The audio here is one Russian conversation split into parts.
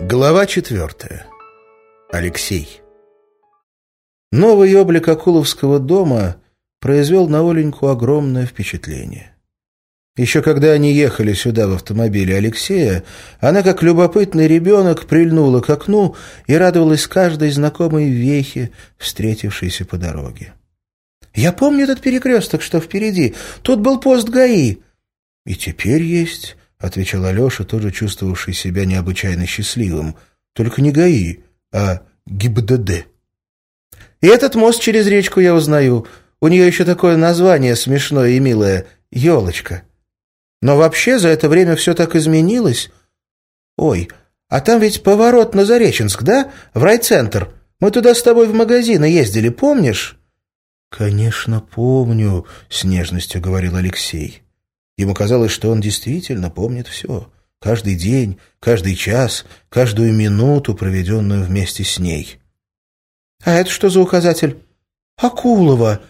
Глава четвертая. Алексей. Новый облик Акуловского дома произвел на Оленьку огромное впечатление. Еще когда они ехали сюда в автомобиле Алексея, она, как любопытный ребенок, прильнула к окну и радовалась каждой знакомой вехе, встретившейся по дороге. «Я помню этот перекресток, что впереди. Тут был пост ГАИ». «И теперь есть», — отвечал Алеша, тоже чувствовавший себя необычайно счастливым. «Только не ГАИ, а ГИБДД». «И этот мост через речку я узнаю. У нее еще такое название смешное и милое — «Елочка». Но вообще за это время все так изменилось. Ой, а там ведь поворот на Зареченск, да? В райцентр. Мы туда с тобой в магазины ездили, помнишь?» «Конечно, помню», — с нежностью говорил Алексей. Ему казалось, что он действительно помнит все. Каждый день, каждый час, каждую минуту, проведенную вместе с ней. «А это что за указатель?» «Акулова!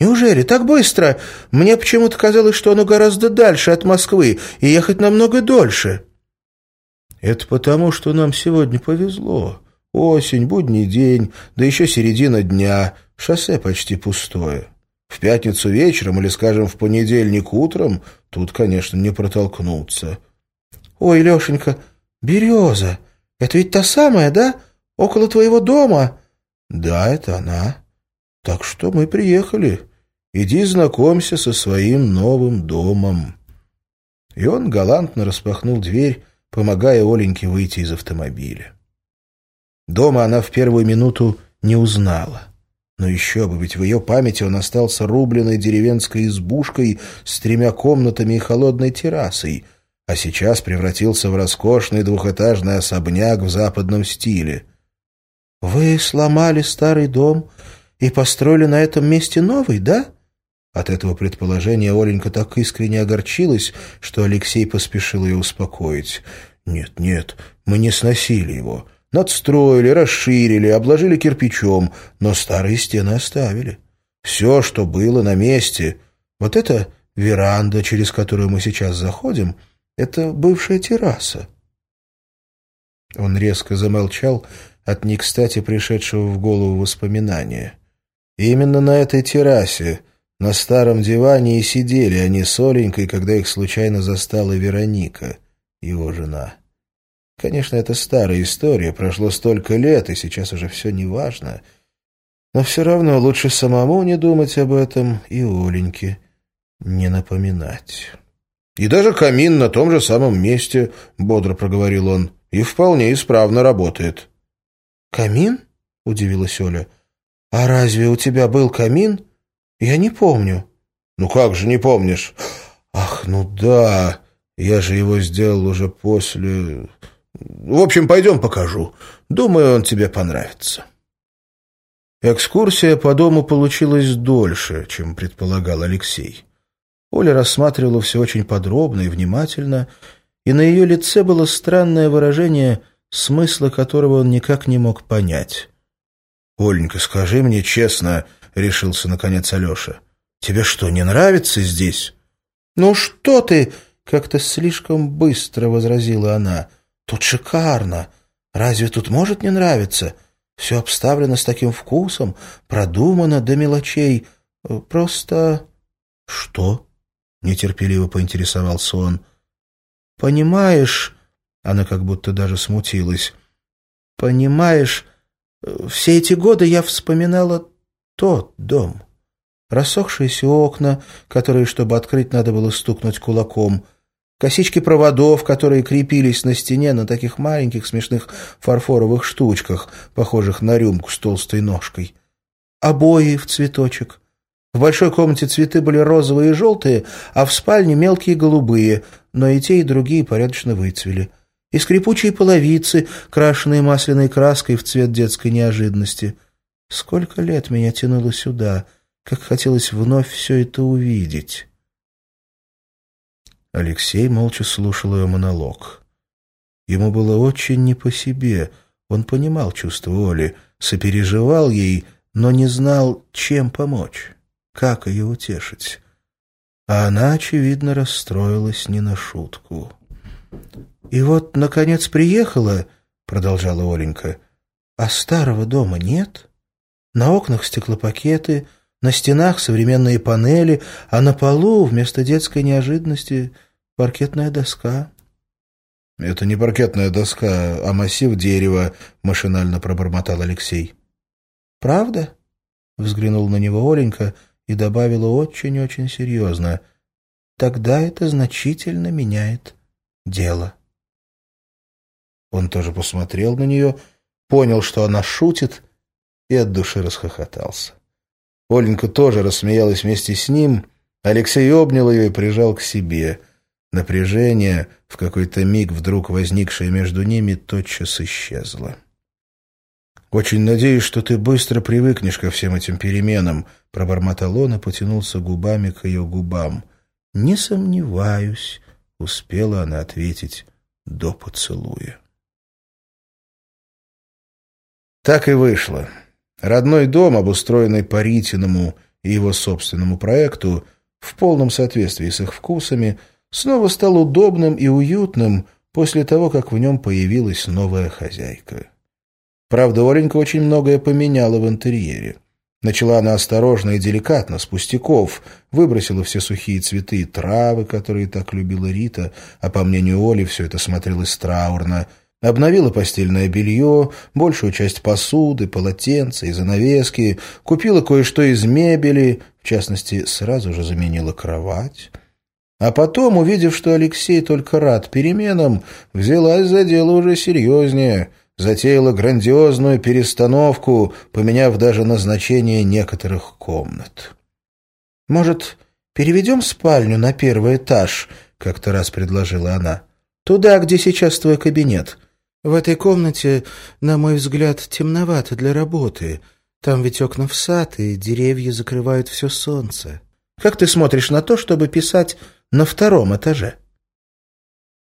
Неужели так быстро? Мне почему-то казалось, что оно гораздо дальше от Москвы и ехать намного дольше». «Это потому, что нам сегодня повезло. Осень, будний день, да еще середина дня, шоссе почти пустое». В пятницу вечером или, скажем, в понедельник утром тут, конечно, не протолкнуться. — Ой, Лешенька, береза, это ведь та самая, да? Около твоего дома? — Да, это она. Так что мы приехали. Иди знакомься со своим новым домом. И он галантно распахнул дверь, помогая Оленьке выйти из автомобиля. Дома она в первую минуту не узнала. Но еще бы, ведь в ее памяти он остался рубленной деревенской избушкой с тремя комнатами и холодной террасой, а сейчас превратился в роскошный двухэтажный особняк в западном стиле. «Вы сломали старый дом и построили на этом месте новый, да?» От этого предположения Оленька так искренне огорчилась, что Алексей поспешил ее успокоить. «Нет, нет, мы не сносили его». Надстроили, расширили, обложили кирпичом, но старые стены оставили. Все, что было на месте. Вот это веранда, через которую мы сейчас заходим, это бывшая терраса. Он резко замолчал от не кстати пришедшего в голову воспоминания. И именно на этой террасе, на старом диване и сидели они с Оленькой, когда их случайно застала Вероника, его жена. Конечно, это старая история, прошло столько лет, и сейчас уже все не важно. Но все равно лучше самому не думать об этом и Оленьке не напоминать. «И даже камин на том же самом месте», — бодро проговорил он, — «и вполне исправно работает». «Камин?» — удивилась Оля. «А разве у тебя был камин? Я не помню». «Ну как же не помнишь?» «Ах, ну да, я же его сделал уже после...» В общем, пойдем покажу. Думаю, он тебе понравится». Экскурсия по дому получилась дольше, чем предполагал Алексей. Оля рассматривала все очень подробно и внимательно, и на ее лице было странное выражение, смысла которого он никак не мог понять. «Оленька, скажи мне честно», — решился наконец Алеша, — «тебе что, не нравится здесь?» «Ну что ты!» — как-то слишком быстро возразила она. Тут шикарно. Разве тут может не нравиться? Все обставлено с таким вкусом, продумано до мелочей. Э, просто... Что? Нетерпеливо поинтересовался он. Понимаешь... Она как будто даже смутилась. Понимаешь, э, все эти годы я вспоминала тот дом. Рассохшиеся окна, которые, чтобы открыть, надо было стукнуть кулаком — Косички проводов, которые крепились на стене на таких маленьких смешных фарфоровых штучках, похожих на рюмку с толстой ножкой. Обои в цветочек. В большой комнате цветы были розовые и желтые, а в спальне мелкие голубые, но и те, и другие порядочно выцвели. И скрипучие половицы, крашенные масляной краской в цвет детской неожиданности. Сколько лет меня тянуло сюда, как хотелось вновь все это увидеть». Алексей молча слушал ее монолог. Ему было очень не по себе. Он понимал чувство Оли, сопереживал ей, но не знал, чем помочь, как ее утешить. а она, очевидно, расстроилась не на шутку. «И вот, наконец, приехала», — продолжала Оленька, — «а старого дома нет? На окнах стеклопакеты, на стенах современные панели, а на полу вместо детской неожиданности паркетная доска». «Это не паркетная доска, а массив дерева», — машинально пробормотал Алексей. «Правда?» — взглянул на него Оленька и добавила очень-очень серьезно. «Тогда это значительно меняет дело». Он тоже посмотрел на нее, понял, что она шутит, и от души расхохотался. Оленька тоже рассмеялась вместе с ним. Алексей обнял ее и прижал к себе. Напряжение, в какой-то миг вдруг возникшее между ними, тотчас исчезло. «Очень надеюсь, что ты быстро привыкнешь ко всем этим переменам», — пробормотал он и потянулся губами к ее губам. «Не сомневаюсь», — успела она ответить до поцелуя. Так и вышло. Родной дом, обустроенный по Ритиному и его собственному проекту, в полном соответствии с их вкусами, снова стал удобным и уютным после того, как в нем появилась новая хозяйка. Правда, Оленька очень многое поменяла в интерьере. Начала она осторожно и деликатно, с пустяков, выбросила все сухие цветы и травы, которые так любила Рита, а по мнению Оли все это смотрелось траурно, обновила постельное белье, большую часть посуды, полотенца и занавески, купила кое-что из мебели, в частности, сразу же заменила кровать. А потом, увидев, что Алексей только рад переменам, взялась за дело уже серьезнее — затеяла грандиозную перестановку, поменяв даже назначение некоторых комнат. «Может, переведем спальню на первый этаж?» — как-то раз предложила она. «Туда, где сейчас твой кабинет. В этой комнате, на мой взгляд, темновато для работы. Там ведь окна в сад, и деревья закрывают все солнце. Как ты смотришь на то, чтобы писать на втором этаже?»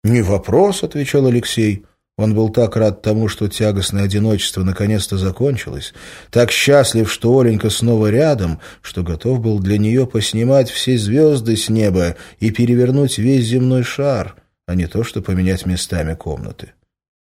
«Не вопрос», — отвечал Алексей. Он был так рад тому, что тягостное одиночество наконец-то закончилось, так счастлив, что Оленька снова рядом, что готов был для нее поснимать все звезды с неба и перевернуть весь земной шар, а не то, что поменять местами комнаты.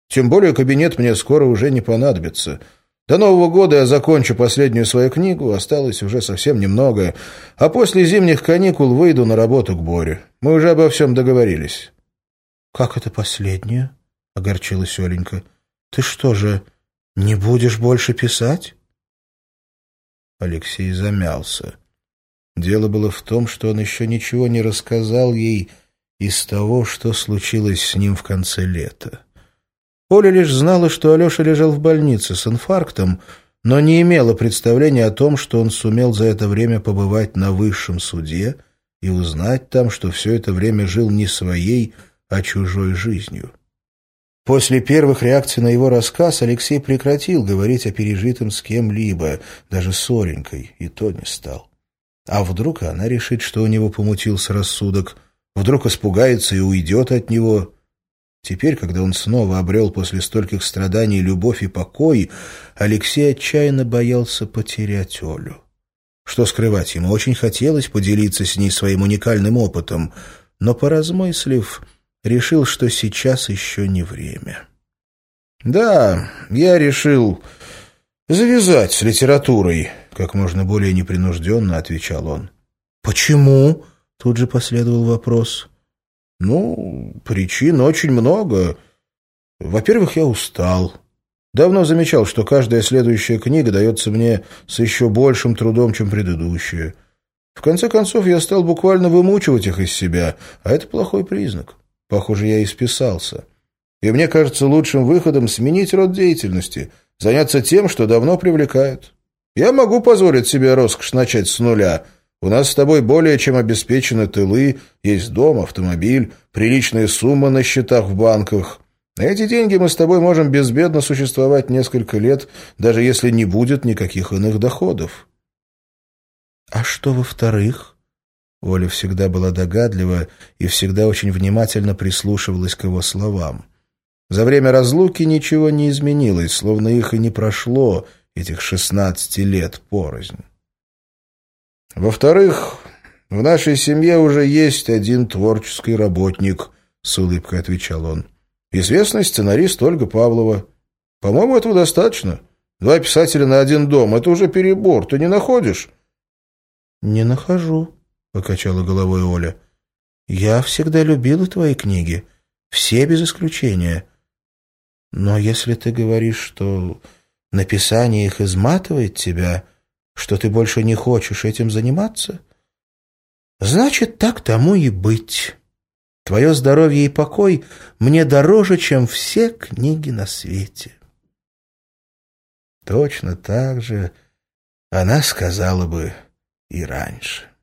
Тем более кабинет мне скоро уже не понадобится. До Нового года я закончу последнюю свою книгу, осталось уже совсем немного, а после зимних каникул выйду на работу к Боре. Мы уже обо всем договорились. — Как это последнее? — огорчилась Оленька. «Ты что же, не будешь больше писать?» Алексей замялся. Дело было в том, что он еще ничего не рассказал ей из того, что случилось с ним в конце лета. Оля лишь знала, что Алеша лежал в больнице с инфарктом, но не имела представления о том, что он сумел за это время побывать на высшем суде и узнать там, что все это время жил не своей, а чужой жизнью. После первых реакций на его рассказ Алексей прекратил говорить о пережитом с кем-либо, даже с Оленькой, и то не стал. А вдруг она решит, что у него помутился рассудок, вдруг испугается и уйдет от него. Теперь, когда он снова обрел после стольких страданий любовь и покой, Алексей отчаянно боялся потерять Олю. Что скрывать, ему очень хотелось поделиться с ней своим уникальным опытом, но, поразмыслив, решил, что сейчас еще не время. «Да, я решил завязать с литературой», — как можно более непринужденно отвечал он. «Почему?» — тут же последовал вопрос. «Ну, причин очень много. Во-первых, я устал. Давно замечал, что каждая следующая книга дается мне с еще большим трудом, чем предыдущая. В конце концов, я стал буквально вымучивать их из себя, а это плохой признак. Похоже, я исписался. И мне кажется лучшим выходом сменить род деятельности, заняться тем, что давно привлекает. Я могу позволить себе роскошь начать с нуля. У нас с тобой более чем обеспечены тылы, есть дом, автомобиль, приличные суммы на счетах в банках. На эти деньги мы с тобой можем безбедно существовать несколько лет, даже если не будет никаких иных доходов. А что во-вторых? Оля всегда была догадлива и всегда очень внимательно прислушивалась к его словам. За время разлуки ничего не изменилось, словно их и не прошло, этих шестнадцати лет порознь. Во-вторых, В нашей семье уже есть один творческий работник, — с улыбкой отвечал он. Известный сценарист Ольга Павлова. По-моему, этого достаточно. Два писателя на один дом — это уже перебор. Ты не находишь? — Не нахожу, — покачала головой Оля. — Я всегда любила твои книги. Все без исключения. Но если ты говоришь, что написание их изматывает тебя, что ты больше не хочешь этим заниматься, значит, так тому и быть. Твое здоровье и покой мне дороже, чем все книги на свете. Точно так же она сказала бы и раньше.